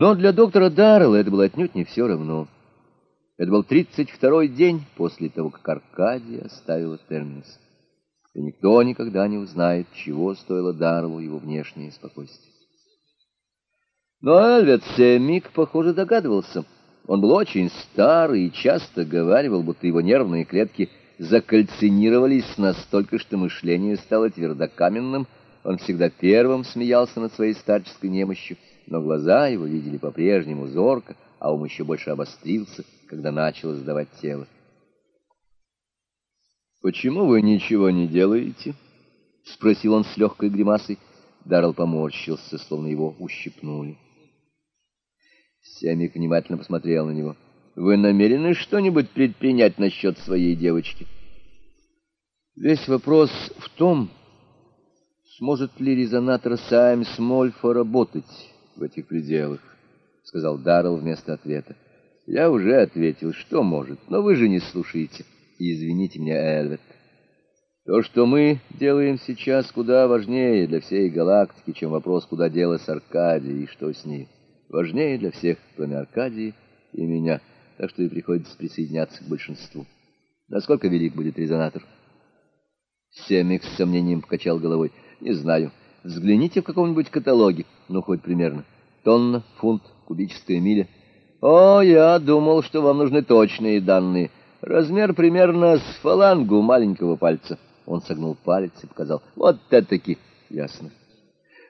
Но для доктора Даррелла это было отнюдь не все равно. Это был тридцать второй день после того, как Аркадия оставила Терминус. И никто никогда не узнает, чего стоило Дарреллу его внешнее спокойствие. Но Эльвет Семик, похоже, догадывался. Он был очень старый и часто говаривал, будто его нервные клетки закальцинировались настолько, что мышление стало твердокаменным. Он всегда первым смеялся над своей старческой немощью, но глаза его видели по-прежнему зорко, а ум еще больше обострился, когда начало сдавать тело. «Почему вы ничего не делаете?» — спросил он с легкой гримасой. Даррелл поморщился, словно его ущипнули. Сямик внимательно посмотрел на него. «Вы намерены что-нибудь предпринять насчет своей девочки?» «Весь вопрос в том, сможет ли резонатор Саймс Мольфа работать в этих пределах», — сказал Даррелл вместо ответа. «Я уже ответил, что может, но вы же не слушаете. извините меня, Элвет. То, что мы делаем сейчас, куда важнее для всей галактики, чем вопрос, куда делась Аркадия и что с ней» важнее для всех, кроме Аркадии и меня, так что и приходится присоединяться к большинству. Насколько велик будет резонатор? Семик с сомнением покачал головой. Не знаю. Взгляните в каком-нибудь каталоге. Ну, хоть примерно. Тонна, фунт, кубическая миля. О, я думал, что вам нужны точные данные. Размер примерно с фалангу маленького пальца. Он согнул палец и показал. Вот это-таки. Ясно.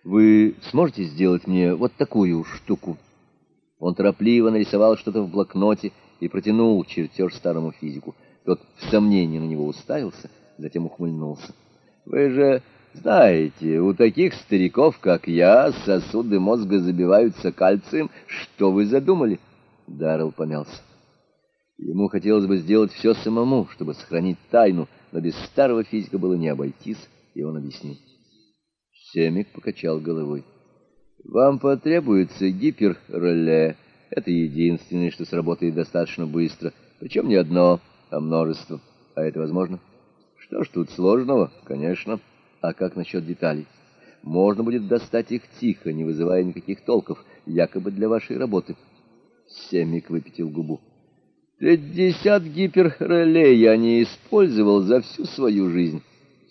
Вы сможете сделать мне вот такую штуку?» Он торопливо нарисовал что-то в блокноте и протянул чертеж старому физику. Тот в сомнении на него уставился, затем ухмыльнулся. «Вы же знаете, у таких стариков, как я, сосуды мозга забиваются кальцием. Что вы задумали?» Даррелл помялся. Ему хотелось бы сделать все самому, чтобы сохранить тайну, но без старого физика было не обойтись, и он объяснил. Семик покачал головой. «Вам потребуется гиперреле. Это единственное, что сработает достаточно быстро. Причем не одно, а множество. А это возможно?» «Что ж тут сложного? Конечно. А как насчет деталей?» «Можно будет достать их тихо, не вызывая никаких толков, якобы для вашей работы». Семик выпятил губу. «Пятьдесят гиперреле я не использовал за всю свою жизнь.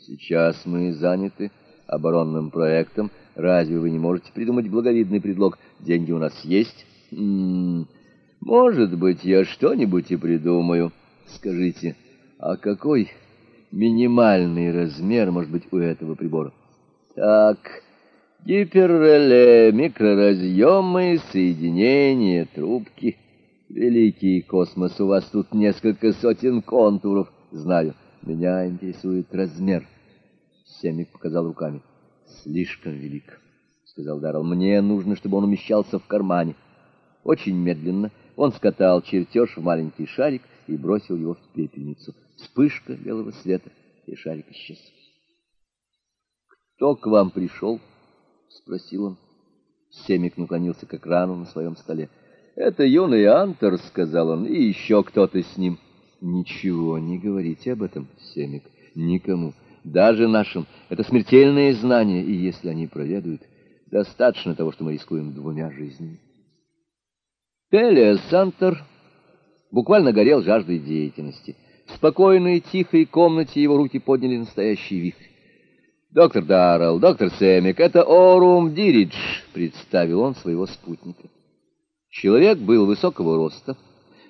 Сейчас мы заняты...» оборонным проектом. Разве вы не можете придумать благовидный предлог? Деньги у нас есть? М м-м, -м, может быть, я что-нибудь и придумаю. Скажите, а какой минимальный размер может быть у этого прибора? Так, гиперреле, микроразъемы, соединения, трубки. Великий космос, у вас тут несколько сотен контуров. Знаю, меня интересует размер. Семик показал руками. «Слишком велик», — сказал Даррелл. «Мне нужно, чтобы он умещался в кармане». Очень медленно он скатал чертеж в маленький шарик и бросил его в пепельницу. Вспышка белого света, и шарик исчез. «Кто к вам пришел?» — спросил он. Семик наклонился к экрану на своем столе. «Это юный Антер», — сказал он, — «и еще кто-то с ним». «Ничего не говорите об этом, Семик, никому» даже нашим. Это смертельные знания, и если они проведают, достаточно того, что мы рискуем двумя жизнями. Пелия Сантер буквально горел жаждой деятельности. В спокойной, тихой комнате его руки подняли настоящий вихрь. «Доктор Даррелл, доктор Сэмик, это Орум Диридж», — представил он своего спутника. Человек был высокого роста,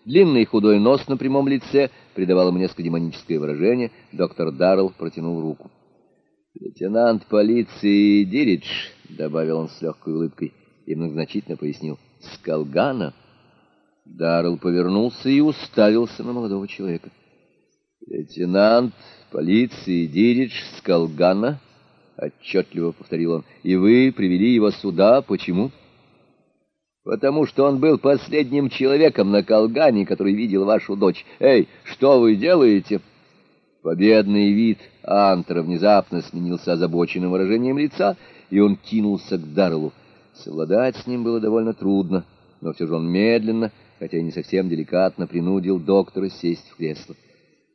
Длинный худой нос на прямом лице придавал ему несколько демоническое выражение. Доктор Даррелл протянул руку. «Лейтенант полиции Диридж», — добавил он с легкой улыбкой и многозначительно пояснил, — «Скалгана». Даррелл повернулся и уставился на молодого человека. «Лейтенант полиции Диридж Скалгана», — отчетливо повторил он, — «и вы привели его сюда. Почему?» потому что он был последним человеком на Колгане, который видел вашу дочь. Эй, что вы делаете?» Победный вид Антера внезапно сменился озабоченным выражением лица, и он кинулся к Дарлу. Совладать с ним было довольно трудно, но все же он медленно, хотя и не совсем деликатно, принудил доктора сесть в кресло.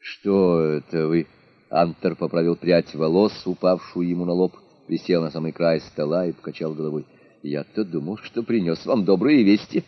«Что это вы?» Антер поправил прядь волос, упавшую ему на лоб, присел на самый край стола и покачал головой. Я-то думал, что принес вам добрые вести.